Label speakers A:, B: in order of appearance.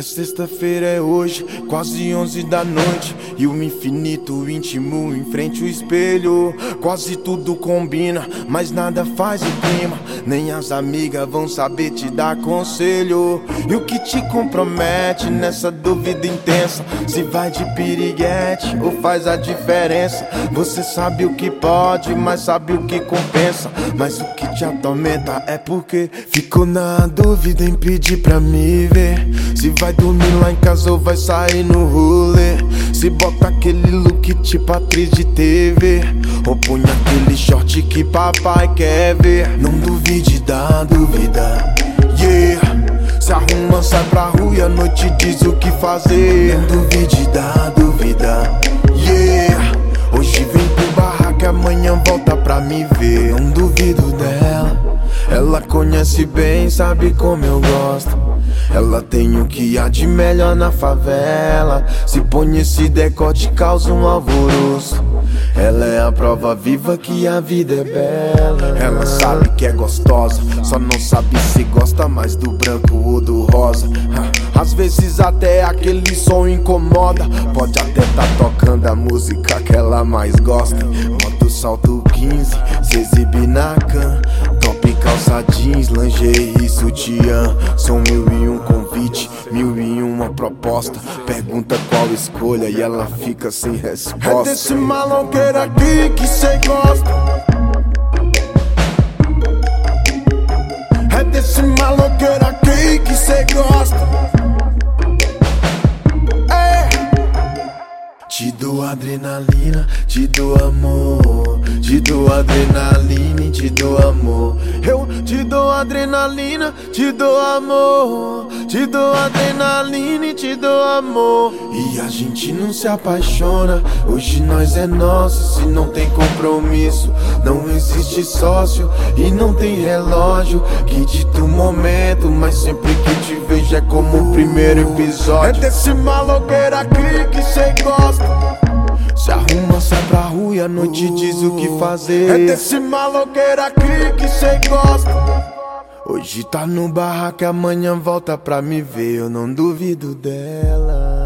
A: É sexta-feira, é hoje, quase onze da noite. E o infinito íntimo em frente ao espelho. Quase tudo combina, mas nada faz o clima. Nem as amigas vão saber te dar conselho. E o que te compromete nessa dúvida intensa? Se vai de piriguete ou faz a diferença? Você sabe o que pode, mas sabe o que compensa. Mas o que te atormenta é porque ficou na dúvida em pedir pra me ver. Se vai dormir lá em casa ou vai sair no rolê. Se bota aquele look tipo atriz de TV Ou põe aquele short que papai quer ver. Não duvide da dúvida, yeah. Se arruma, sai pra rua e à noite diz o que fazer. Não duvide da dúvida, yeah. Hoje vem pro barraco e amanhã volta pra me ver. Não duvido dela Ela conhece bem, sabe como eu gosto ela tem o que há de melhor na favela. Se põe esse decote, causa um alvoroço. Ela é a prova viva que a vida é bela. Ela sabe que é gostosa, só não sabe se gosta mais do branco ou do rosa. Às vezes até aquele som incomoda. Pode até tá tocando a música que ela mais gosta. Bota o salto 15, se exibe na can. Top calça jeans, lingerie, sutiã. Um convite, mil e uma proposta. Pergunta qual escolha e ela fica sem resposta. É desse maloqueiro aqui que cê gosta. É desse maloqueiro aqui que cê gosta. Te dou adrenalina, te dou amor. Te dou adrenalina e te dou amor. Te dou adrenalina, te dou amor. Te dou adrenalina e te dou amor. E a gente não se apaixona. Hoje nós é nosso. Se não tem compromisso, não existe sócio. E não tem relógio que dita o momento. Mas sempre que te vejo é como o primeiro episódio. É desse maloqueiro aqui que cê gosta. E à noite diz o que fazer. É desse maloqueiro aqui que cê gosta. Hoje tá no barraco, amanhã volta pra me ver. Eu não duvido dela.